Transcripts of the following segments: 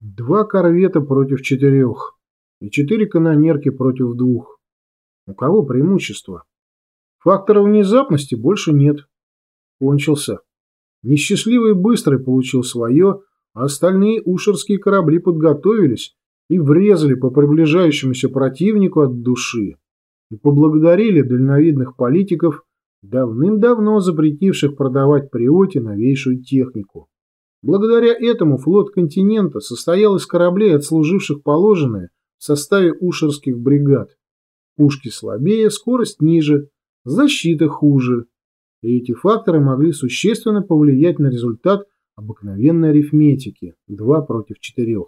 Два корвета против четырех. И четыре канонерки против двух. У кого преимущество? Фактора внезапности больше нет. Кончился. Несчастливый Быстрый получил свое, а остальные ушерские корабли подготовились и врезали по приближающемуся противнику от души. И поблагодарили дальновидных политиков, давным-давно запретивших продавать Приоте новейшую технику. Благодаря этому флот континента состоял из кораблей, отслуживших положенное в составе ушерских бригад. Пушки слабее, скорость ниже, защита хуже. И эти факторы могли существенно повлиять на результат обыкновенной арифметики 2 против 4.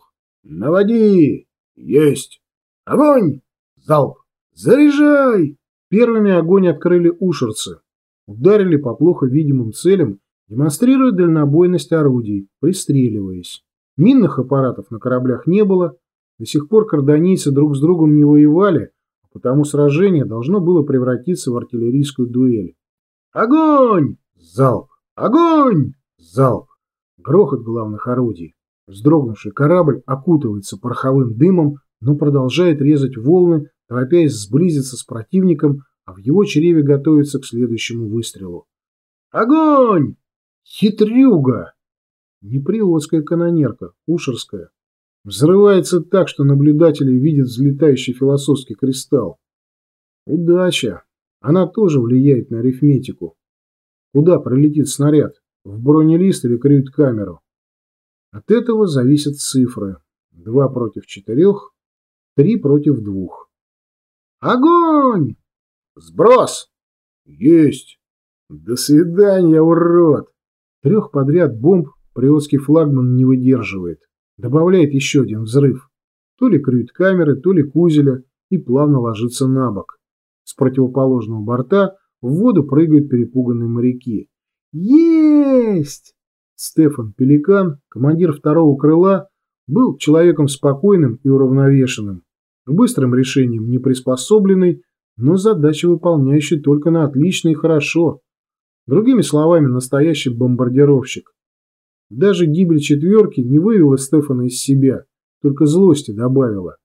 «Наводи! Есть! Огонь! Залп! Заряжай!» Первыми огонь открыли ушерцы. Ударили по плохо видимым целям, демонстрируя дальнобойность орудий, пристреливаясь. Минных аппаратов на кораблях не было, до сих пор кардонийцы друг с другом не воевали, а потому сражение должно было превратиться в артиллерийскую дуэль. Огонь! Залп! Огонь! Залп! Грохот главных орудий. Вздрогнувший корабль окутывается пороховым дымом, но продолжает резать волны, торопясь сблизиться с противником, а в его чреве готовится к следующему выстрелу. Огонь! Хитрюга! Неприводская канонерка, ушерская. Взрывается так, что наблюдатели видят взлетающий философский кристалл. Удача! Она тоже влияет на арифметику. Куда пролетит снаряд? В бронелист или кают-камеру? От этого зависят цифры. Два против четырех, три против двух. Огонь! Сброс! Есть! До свидания, урод! Трех подряд бомб приотский флагман не выдерживает. Добавляет еще один взрыв. То ли кают-камеры, то ли кузеля и плавно ложится на бок. С противоположного борта в воду прыгают перепуганные моряки. Есть! Стефан Пеликан, командир второго крыла, был человеком спокойным и уравновешенным, к быстрым решениям не приспособленный, но задачи выполняющий только на отлично и хорошо. Другими словами, настоящий бомбардировщик. Даже гибель четверки не вывела Стефана из себя, только злости добавила.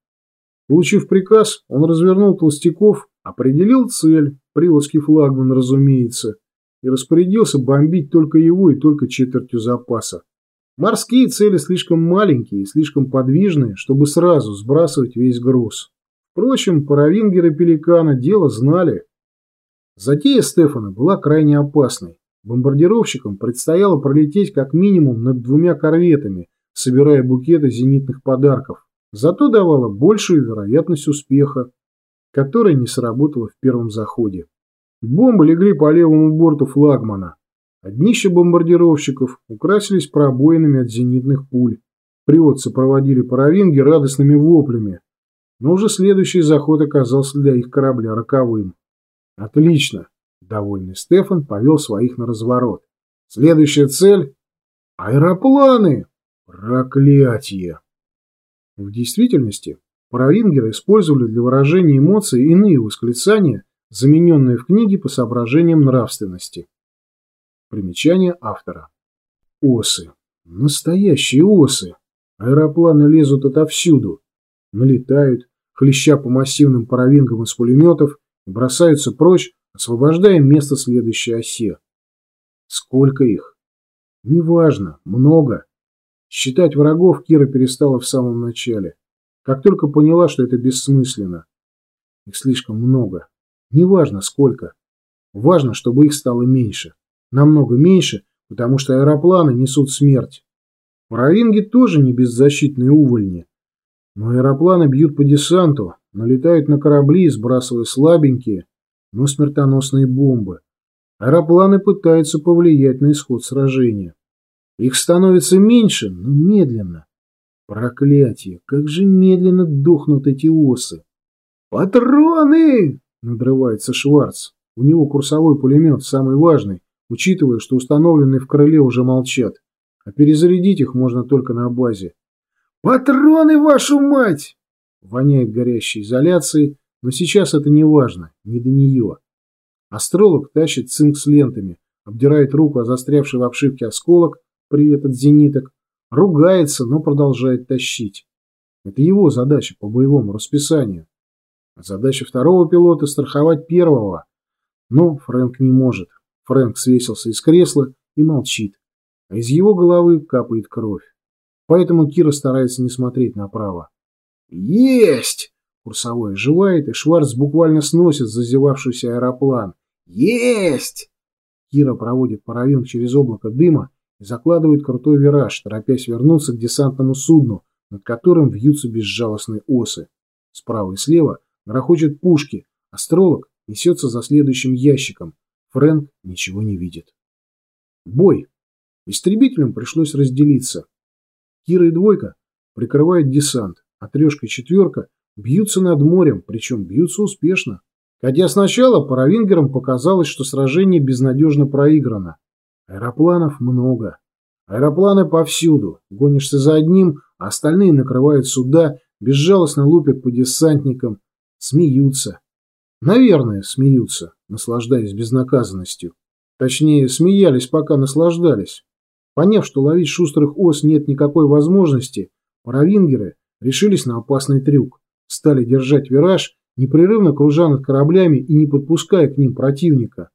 Получив приказ, он развернул толстяков, определил цель, приводский флагман, разумеется, и распорядился бомбить только его и только четвертью запаса. Морские цели слишком маленькие и слишком подвижные, чтобы сразу сбрасывать весь груз. Впрочем, паровингеры Пеликана дело знали. Затея Стефана была крайне опасной. Бомбардировщикам предстояло пролететь как минимум над двумя корветами, собирая букеты зенитных подарков. Зато давала большую вероятность успеха, которая не сработала в первом заходе. Бомбы легли по левому борту флагмана, а днища бомбардировщиков украсились пробоинами от зенитных пуль. Приводцы проводили паровинги радостными воплями, но уже следующий заход оказался для их корабля роковым. Отлично. Довольный Стефан повел своих на разворот. Следующая цель — аэропланы! Проклятие! В действительности, паравингеры использовали для выражения эмоций иные восклицания, замененные в книге по соображениям нравственности. Примечание автора. Осы. Настоящие осы. Аэропланы лезут отовсюду. Налетают, хлеща по массивным паравингам из пулеметов и бросаются прочь, освобождая место следующей осе. Сколько их? Неважно, много. Считать врагов Кира перестала в самом начале, как только поняла, что это бессмысленно. Их слишком много. Неважно сколько. Важно, чтобы их стало меньше. Намного меньше, потому что аэропланы несут смерть. Паравинги тоже не беззащитные увольни. Но аэропланы бьют по десанту, налетают на корабли, сбрасывая слабенькие, но смертоносные бомбы. Аэропланы пытаются повлиять на исход сражения. Их становится меньше, но медленно. Проклятие, как же медленно дохнут эти осы. «Патроны!» — надрывается Шварц. У него курсовой пулемет, самый важный, учитывая, что установленные в крыле уже молчат. А перезарядить их можно только на базе. «Патроны, вашу мать!» Воняет горящей изоляцией, но сейчас это не важно, не до нее. Астролог тащит цинк с лентами, обдирает руку о застрявший в обшивке осколок, привет от зениток, Ругается, но продолжает тащить. Это его задача по боевому расписанию. А задача второго пилота – страховать первого. Но Фрэнк не может. Фрэнк свесился из кресла и молчит. А из его головы капает кровь. Поэтому Кира старается не смотреть направо. «Есть!» Курсовой оживает, и Шварц буквально сносит зазевавшийся аэроплан. «Есть!» Кира проводит паровинг через облако дыма и закладывает крутой вираж, торопясь вернуться к десантному судну, над которым вьются безжалостные осы. Справа и слева грохочут пушки, астролог несется за следующим ящиком. Фрэнк ничего не видит. Бой. Истребителям пришлось разделиться. Кира и двойка прикрывают десант, а трешка и четверка бьются над морем, причем бьются успешно. Хотя сначала паравингерам показалось, что сражение безнадежно проиграно. Аэропланов много. Аэропланы повсюду. Гонишься за одним, а остальные накрывают суда, безжалостно лупят по десантникам, смеются. Наверное, смеются, наслаждаясь безнаказанностью. Точнее, смеялись, пока наслаждались. Поняв, что ловить шустрых ос нет никакой возможности, паравингеры решились на опасный трюк. Стали держать вираж, непрерывно кружа над кораблями и не подпуская к ним противника.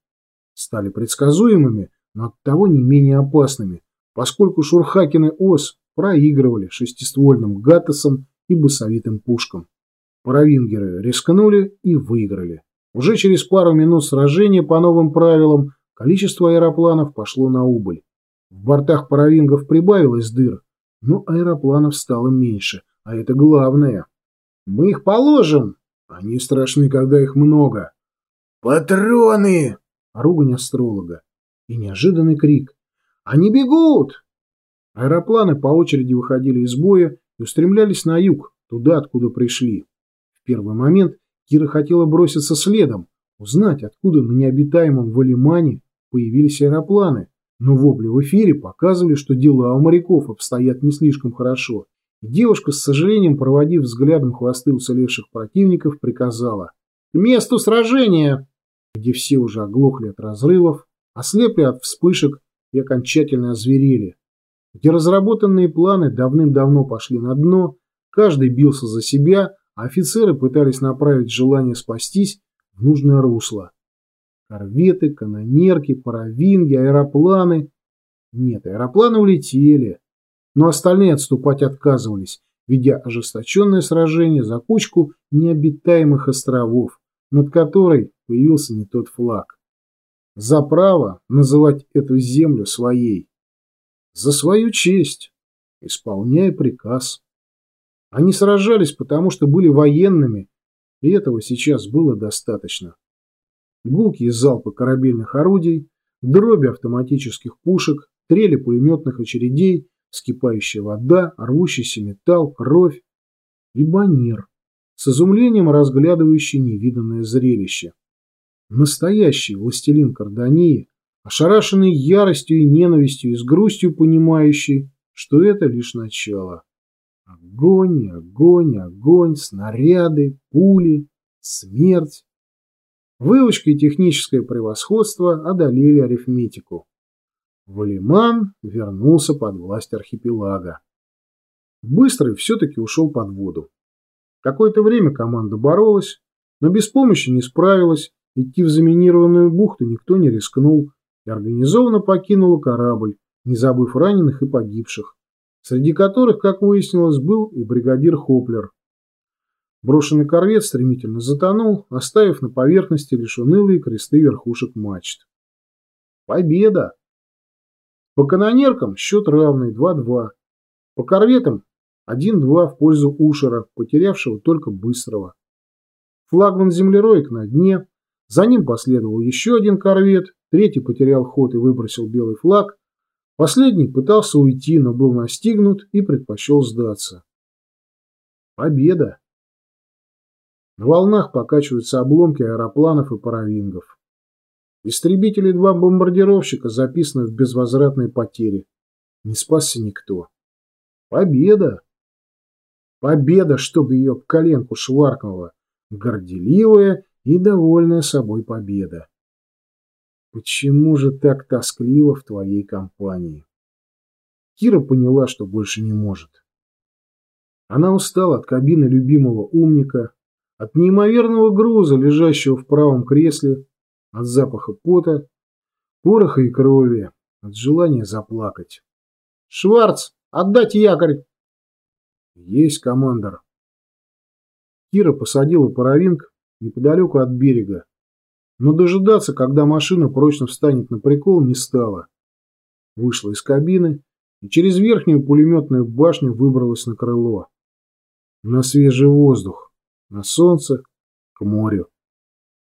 Стали предсказуемыми, но оттого не менее опасными, поскольку шурхакины ос проигрывали шестиствольным гаттесом и басовитым пушкам. Паравингеры рискнули и выиграли. Уже через пару минут сражения по новым правилам количество аэропланов пошло на убыль. В бортах паравингов прибавилось дыр, но аэропланов стало меньше, а это главное. «Мы их положим!» Они страшны, когда их много. «Патроны!» — ругань астролога. И неожиданный крик. «Они бегут!» Аэропланы по очереди выходили из боя и устремлялись на юг, туда, откуда пришли. В первый момент Кира хотела броситься следом, узнать, откуда на необитаемом Валимане появились аэропланы, но вопли в эфире показывали, что дела у моряков обстоят не слишком хорошо. Девушка, с сожалением проводив взглядом хвосты уцелевших противников, приказала «К месту сражения!», где все уже оглохли от разрывов, ослепли от вспышек и окончательно озверели, где разработанные планы давным-давно пошли на дно, каждый бился за себя, а офицеры пытались направить желание спастись в нужное русло. Корветы, канонерки, паровинги, аэропланы. Нет, аэропланы улетели. Но остальные отступать отказывались, ведя ожесточенное сражение за кучку необитаемых островов, над которой появился не тот флаг. За право называть эту землю своей. За свою честь, исполняя приказ. Они сражались, потому что были военными, и этого сейчас было достаточно. Гулкие залпы корабельных орудий, дроби автоматических пушек, трели пулеметных очередей, вскипающая вода, рвущийся металл, кровь и баннер, с изумлением разглядывающий невиданное зрелище. Настоящий властелин Кардании, ошарашенный яростью и ненавистью и с грустью понимающий, что это лишь начало. Огонь, огонь, огонь, снаряды, пули, смерть. Выучка и техническое превосходство одолели арифметику. Валиман вернулся под власть архипелага. Быстрый все-таки ушел под воду. Какое-то время команда боролась, но без помощи не справилась, идти в заминированную бухту никто не рискнул и организованно покинула корабль, не забыв раненых и погибших среди которых, как выяснилось, был и бригадир Хоплер. Брошенный корвет стремительно затонул, оставив на поверхности лишь унылые кресты верхушек мачт. Победа! По канонеркам счет равный 2-2. По корветам 1-2 в пользу Ушера, потерявшего только быстрого. Флагман землероек на дне, за ним последовал еще один корвет, третий потерял ход и выбросил белый флаг, Последний пытался уйти, но был настигнут и предпочел сдаться. Победа! На волнах покачиваются обломки аэропланов и паровингов. Истребители два бомбардировщика записаны в безвозвратной потере. Не спасся никто. Победа! Победа, чтобы ее к коленку шваркнула. Горделивая и довольная собой победа. Почему же так тоскливо в твоей компании? Кира поняла, что больше не может. Она устала от кабины любимого умника, от неимоверного груза, лежащего в правом кресле, от запаха пота, пороха и крови, от желания заплакать. «Шварц, отдать якорь!» «Есть, командор!» Кира посадила паровинг неподалеку от берега, но дожидаться, когда машина прочно встанет на прикол, не стала. Вышла из кабины и через верхнюю пулеметную башню выбралась на крыло. На свежий воздух, на солнце, к морю.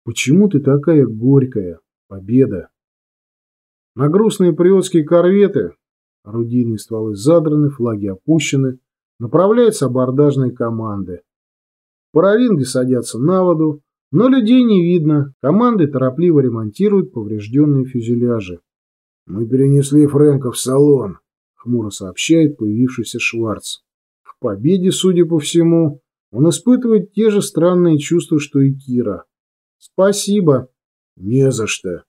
Почему ты такая горькая, победа? На грустные приотские корветы, орудийные стволы задраны, флаги опущены, направляются абордажные команды. Паровинги садятся на воду, но людей не видно, команды торопливо ремонтируют поврежденные фюзеляжи. «Мы перенесли Фрэнка в салон», — хмуро сообщает появившийся Шварц. В победе, судя по всему, он испытывает те же странные чувства, что и Кира. «Спасибо». «Не за что».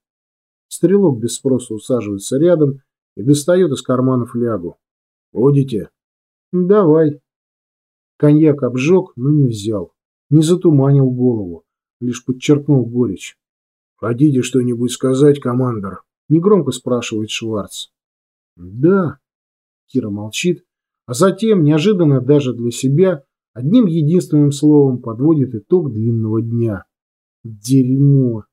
Стрелок без спроса усаживается рядом и достает из кармана флягу. «Водите?» «Давай». Коньяк обжег, но не взял. Не затуманил голову, лишь подчеркнул горечь. «Хотите что-нибудь сказать, командор?» Негромко спрашивает Шварц. Да. Кира молчит, а затем, неожиданно даже для себя, одним единственным словом подводит итог длинного дня. Дерьмо.